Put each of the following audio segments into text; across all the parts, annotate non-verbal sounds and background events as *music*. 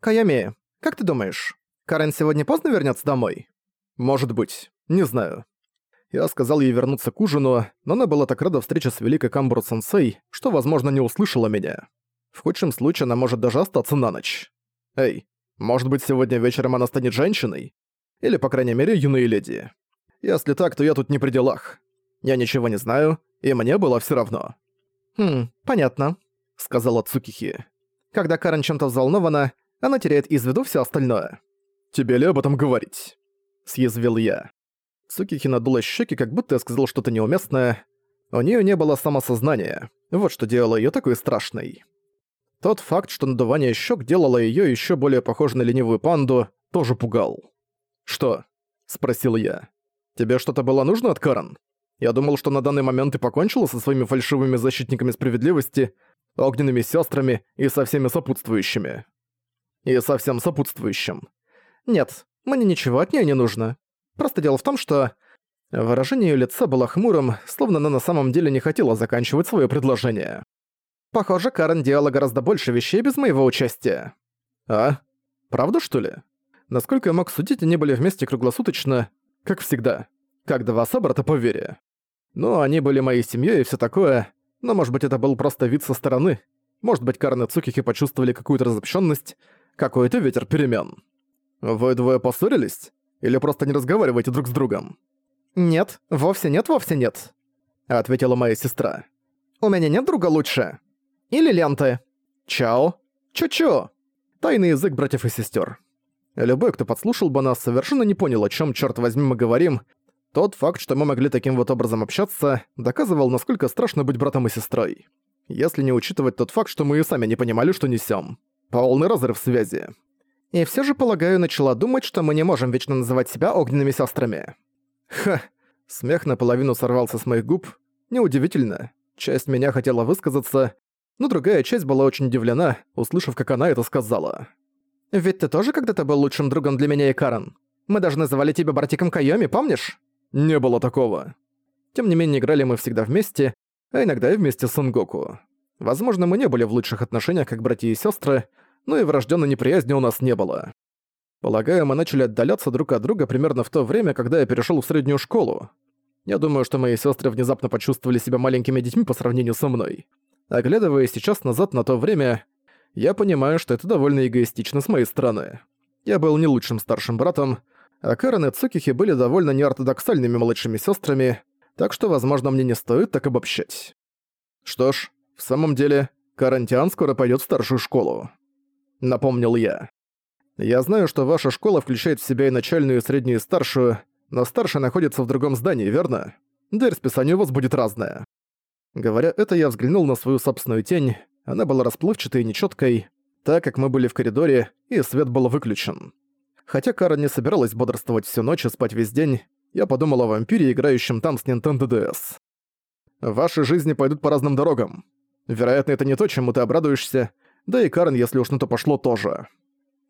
«Каями, как ты думаешь, Карен сегодня поздно вернется домой?» «Может быть. Не знаю». Я сказал ей вернуться к ужину, но она была так рада встрече с великой Камбру-сенсей, что, возможно, не услышала меня. В худшем случае она может даже остаться на ночь. Эй, может быть, сегодня вечером она станет женщиной? Или, по крайней мере, юной леди. Если так, то я тут не при делах. Я ничего не знаю, и мне было все равно. «Хм, понятно», — сказала Цукихи. «Когда Карен чем-то взволнована, она теряет из виду все остальное». «Тебе ли об этом говорить?» — съязвил я. Цукихи надула щеки, как будто я сказал что-то неуместное. У нее не было самосознания. Вот что делало ее такой страшной. Тот факт, что надувание щек делало ее еще более похожей на ленивую панду, тоже пугал. «Что?» — спросил я. «Тебе что-то было нужно от Карен? Я думал, что на данный момент ты покончила со своими фальшивыми защитниками справедливости, огненными сестрами и со всеми сопутствующими». «И со всем сопутствующим». «Нет, мне ничего от нее не нужно. Просто дело в том, что...» Выражение её лица было хмурым, словно она на самом деле не хотела заканчивать своё предложение. Похоже, Карен делала гораздо больше вещей без моего участия. А? Правда, что ли? Насколько я мог судить, они были вместе круглосуточно, как всегда, как два собрата по вере. Ну, они были моей семьей и все такое, но может быть это был просто вид со стороны. Может быть, Карен и Цукихи почувствовали какую-то разобщенность, какой-то ветер перемен. Вы двое поссорились? Или просто не разговариваете друг с другом? «Нет, вовсе нет, вовсе нет», — ответила моя сестра. «У меня нет друга лучше. Или ленты. Чао. Чу-чу. Тайный язык братьев и сестер. Любой, кто подслушал бы нас, совершенно не понял, о чем, черт возьми, мы говорим. Тот факт, что мы могли таким вот образом общаться, доказывал, насколько страшно быть братом и сестрой. Если не учитывать тот факт, что мы и сами не понимали, что несем. Полный разрыв связи. И все же, полагаю, начала думать, что мы не можем вечно называть себя огненными сестрами. Ха. Смех наполовину сорвался с моих губ. Неудивительно. Часть меня хотела высказаться, но другая часть была очень удивлена, услышав, как она это сказала. «Ведь ты тоже когда-то был лучшим другом для меня и Карен. Мы даже называли тебя братиком Кайоми, помнишь?» «Не было такого». Тем не менее, играли мы всегда вместе, а иногда и вместе с Сангоку. Возможно, мы не были в лучших отношениях как братья и сестры, но и врожденной неприязни у нас не было. Полагаю, мы начали отдаляться друг от друга примерно в то время, когда я перешел в среднюю школу. Я думаю, что мои сестры внезапно почувствовали себя маленькими детьми по сравнению со мной. Оглядывая сейчас назад на то время, я понимаю, что это довольно эгоистично с моей стороны. Я был не лучшим старшим братом, а Карен и Цукихи были довольно неортодоксальными младшими сестрами, так что, возможно, мне не стоит так обобщать. Что ж, в самом деле, Карантиан скоро пойдет в старшую школу. Напомнил я. Я знаю, что ваша школа включает в себя и начальную, и среднюю, и старшую, но старшая находится в другом здании, верно? Дверь списания у вас будет разная. Говоря это, я взглянул на свою собственную тень. Она была расплывчатой и нечёткой, так как мы были в коридоре, и свет был выключен. Хотя Кара не собиралась бодрствовать всю ночь и спать весь день, я подумал о вампире, играющем там с Nintendo DS. Ваши жизни пойдут по разным дорогам. Вероятно, это не то, чему ты обрадуешься, да и Карен, если уж на то пошло, тоже.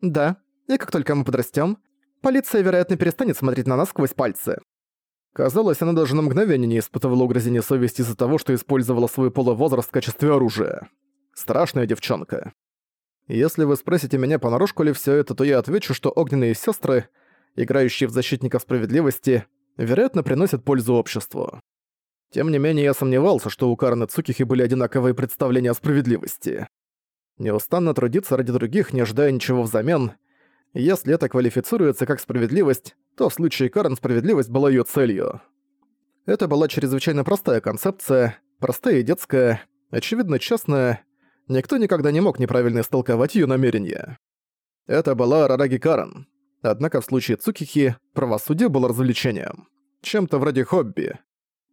Да, и как только мы подрастём, полиция, вероятно, перестанет смотреть на нас сквозь пальцы. Казалось, она даже на мгновение не испытывала угрызения совести из-за того, что использовала свой полувозраст в качестве оружия. Страшная девчонка. Если вы спросите меня, понарошку ли все это, то я отвечу, что огненные сестры, играющие в защитников справедливости, вероятно, приносят пользу обществу. Тем не менее, я сомневался, что у Карны Цукихи были одинаковые представления о справедливости. Неустанно трудиться ради других, не ожидая ничего взамен. Если это квалифицируется как справедливость, то в случае Карен справедливость была её целью. Это была чрезвычайно простая концепция, простая и детская, очевидно честная, никто никогда не мог неправильно истолковать её намерения. Это была Рараги Карен. Однако в случае Цукихи правосудие было развлечением. Чем-то вроде хобби.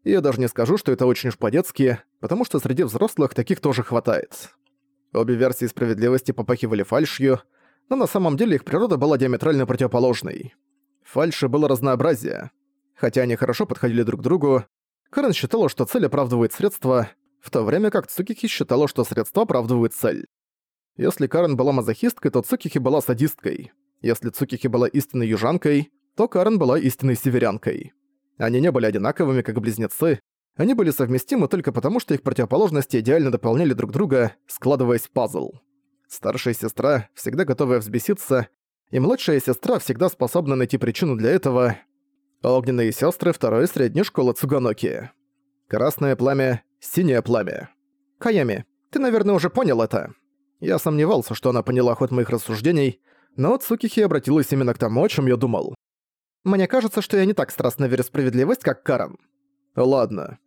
Я даже не скажу, что это очень уж по-детски, потому что среди взрослых таких тоже хватает. Обе версии справедливости попахивали фальшью, но на самом деле их природа была диаметрально противоположной фальши было разнообразие. Хотя они хорошо подходили друг к другу, Карен считала, что цель оправдывает средства, в то время как Цукихи считала, что средства оправдывают цель. Если Карен была мазохисткой, то Цукихи была садисткой. Если Цукихи была истинной южанкой, то Карен была истинной северянкой. Они не были одинаковыми, как близнецы, они были совместимы только потому, что их противоположности идеально дополняли друг друга, складываясь в пазл. Старшая сестра, всегда готовая взбеситься, и младшая сестра всегда способна найти причину для этого. Огненные сестры второй средней школы Цуганоки. Красное пламя, синее пламя. Каями, ты, наверное, уже понял это. Я сомневался, что она поняла ход моих рассуждений, но Цукихи обратилась именно к тому, о чем я думал. Мне кажется, что я не так страстно верю в справедливость, как Карен. Ладно.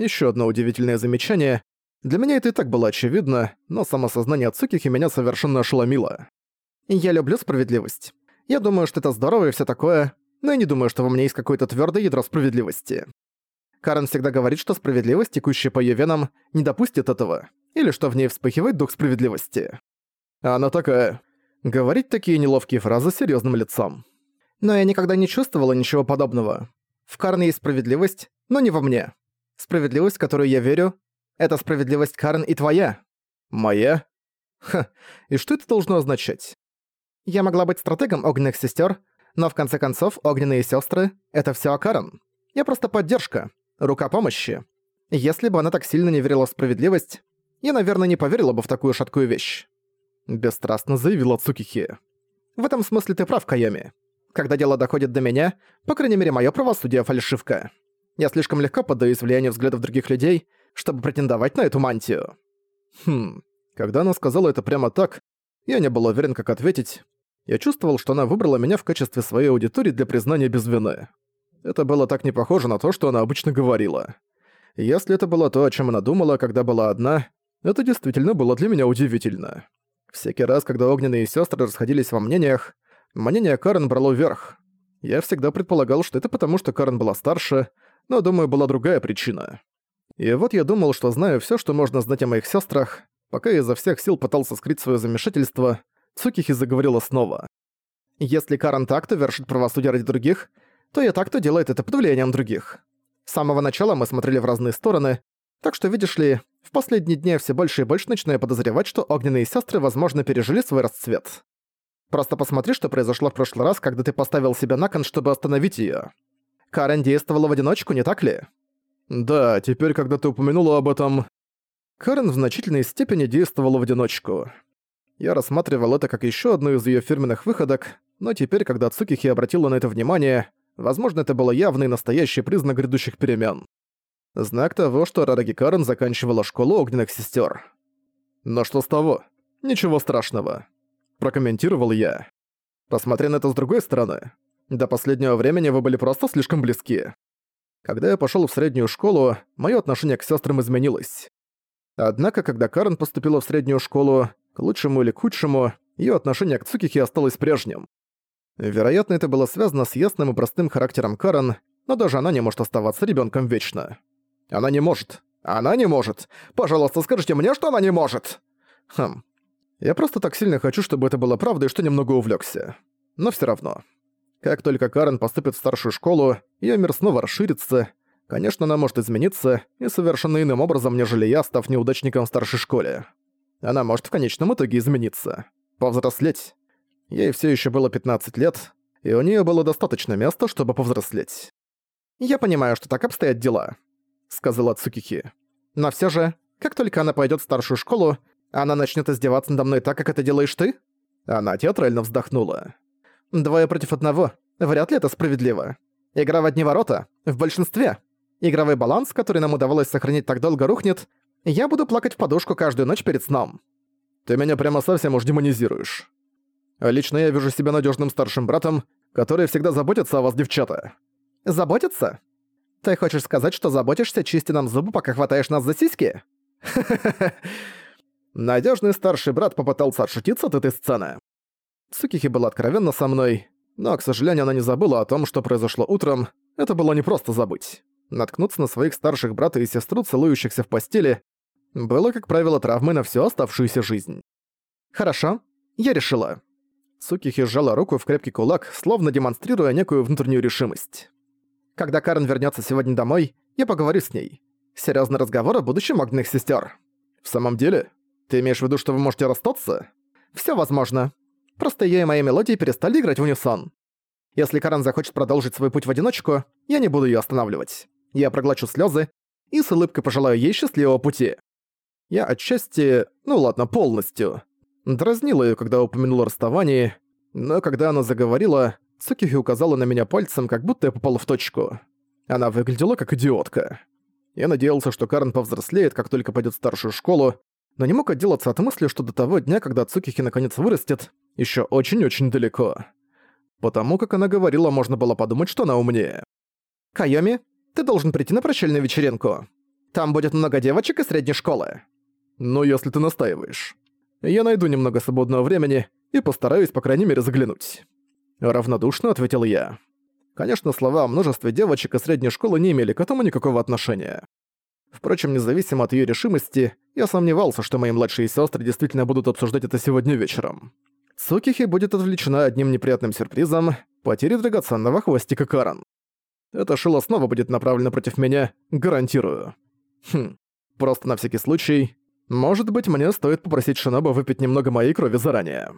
Еще одно удивительное замечание. Для меня это и так было очевидно, но самосознание Цукихи меня совершенно ошеломило. Я люблю справедливость. Я думаю, что это здорово и все такое, но я не думаю, что во мне есть какое-то твердое ядро справедливости. Карен всегда говорит, что справедливость, текущая по её венам, не допустит этого, или что в ней вспыхивает дух справедливости. Она такая... Говорить такие неловкие фразы с серьёзным лицом. Но я никогда не чувствовала ничего подобного. В Карн есть справедливость, но не во мне. Справедливость, в которую я верю, это справедливость Карн и твоя. Моя? Ха, и что это должно означать? Я могла быть стратегом огненных сестер, но в конце концов огненные сестры — это все Карн. Я просто поддержка, рука помощи. Если бы она так сильно не верила в справедливость, я, наверное, не поверила бы в такую шаткую вещь. Бесстрастно заявила Цукихи. В этом смысле ты прав, Кайоми. Когда дело доходит до меня, по крайней мере, моё правосудие фальшивка. Я слишком легко поддаюсь влиянию взглядов других людей, чтобы претендовать на эту мантию. Хм, когда она сказала это прямо так, я не был уверен, как ответить. Я чувствовал, что она выбрала меня в качестве своей аудитории для признания без вины. Это было так не похоже на то, что она обычно говорила. Если это было то, о чем она думала, когда была одна, это действительно было для меня удивительно. Всякий раз, когда огненные сестры расходились во мнениях, мнение Карен брало вверх. Я всегда предполагал, что это потому, что Карен была старше, но, думаю, была другая причина. И вот я думал, что знаю все, что можно знать о моих сестрах, пока я изо всех сил пытался скрыть свое замешательство, Цукихи заговорила снова. «Если Карен так-то вершит правосудие ради других, то и так-то делает это под влиянием других. С самого начала мы смотрели в разные стороны, так что, видишь ли, в последние дни все больше и больше начинаю подозревать, что огненные сестры, возможно, пережили свой расцвет. Просто посмотри, что произошло в прошлый раз, когда ты поставил себя на кон, чтобы остановить ее. Карен действовала в одиночку, не так ли? Да, теперь, когда ты упомянула об этом... Карен в значительной степени действовала в одиночку. Я рассматривал это как еще одну из ее фирменных выходок, но теперь, когда Цукихи обратила на это внимание, возможно, это было явный настоящий признак грядущих перемен. Знак того, что Рараги Карен заканчивала школу огненных сестер. Но что с того? Ничего страшного. Прокомментировал я. Посмотри на это с другой стороны. До последнего времени вы были просто слишком близки. Когда я пошел в среднюю школу, мое отношение к сестрам изменилось. Однако, когда Карен поступила в среднюю школу, к лучшему или к худшему, ее отношение к Цукихе осталось прежним. Вероятно, это было связано с ясным и простым характером Карен, но даже она не может оставаться ребенком вечно. Она не может. Она не может. Пожалуйста, скажите мне, что она не может. Хм. Я просто так сильно хочу, чтобы это было правдой, что немного увлекся. Но все равно. Как только Карен поступит в старшую школу, ее мир снова расширится. Конечно, она может измениться, и совершенно иным образом, нежели я, став неудачником в старшей школе. Она может в конечном итоге измениться. Повзрослеть. Ей все еще было 15 лет, и у нее было достаточно места, чтобы повзрослеть. «Я понимаю, что так обстоят дела», — сказала Цукихи. «Но все же, как только она пойдет в старшую школу, она начнет издеваться надо мной так, как это делаешь ты?» Она театрально вздохнула. «Двое против одного. Вряд ли это справедливо. Игра в одни ворота. В большинстве. Игровой баланс, который нам удавалось сохранить так долго, рухнет. Я буду плакать в подушку каждую ночь перед сном. Ты меня прямо совсем уж демонизируешь. Лично я вижу себя надежным старшим братом, который всегда заботится о вас, девчата. Заботится? Ты хочешь сказать, что заботишься, чисти нам зубы, пока хватаешь нас за сиськи? *laughs* Надежный старший брат попытался отшутиться от этой сцены. Цукихи была откровенна со мной, но, к сожалению, она не забыла о том, что произошло утром. Это было не просто забыть. Наткнуться на своих старших брата и сестру, целующихся в постели, было, как правило, травмой на всю оставшуюся жизнь. «Хорошо, я решила». Цукихи сжала руку в крепкий кулак, словно демонстрируя некую внутреннюю решимость. «Когда Карен вернется сегодня домой, я поговорю с ней. Серьезный разговор о будущем огненных сестер. «В самом деле? Ты имеешь в виду, что вы можете расстаться?» Все возможно. Просто я и мои мелодии перестали играть в унисон. Если Карен захочет продолжить свой путь в одиночку, я не буду ее останавливать. Я проглочу слезы и с улыбкой пожелаю ей счастливого пути. Я отчасти, ну ладно, полностью, Дразнила её, когда упомянула расставание, но когда она заговорила, Цукихи указала на меня пальцем, как будто я попал в точку. Она выглядела как идиотка. Я надеялся, что Карен повзрослеет, как только пойдет в старшую школу, но не мог отделаться от мысли, что до того дня, когда Цукихи наконец вырастет, еще очень-очень далеко. Потому как она говорила, можно было подумать, что она умнее. «Кайоми, ты должен прийти на прощальную вечеринку. Там будет много девочек из средней школы». «Ну, если ты настаиваешь. Я найду немного свободного времени и постараюсь, по крайней мере, заглянуть». Равнодушно ответил я. Конечно, слова о множестве девочек из средней школы не имели к этому никакого отношения. Впрочем, независимо от её решимости, я сомневался, что мои младшие сёстры действительно будут обсуждать это сегодня вечером. Цукихи будет отвлечена одним неприятным сюрпризом — потерей драгоценного хвостика Каран. Это шило снова будет направлено против меня, гарантирую. Хм, просто на всякий случай. Может быть, мне стоит попросить Шиноба выпить немного моей крови заранее.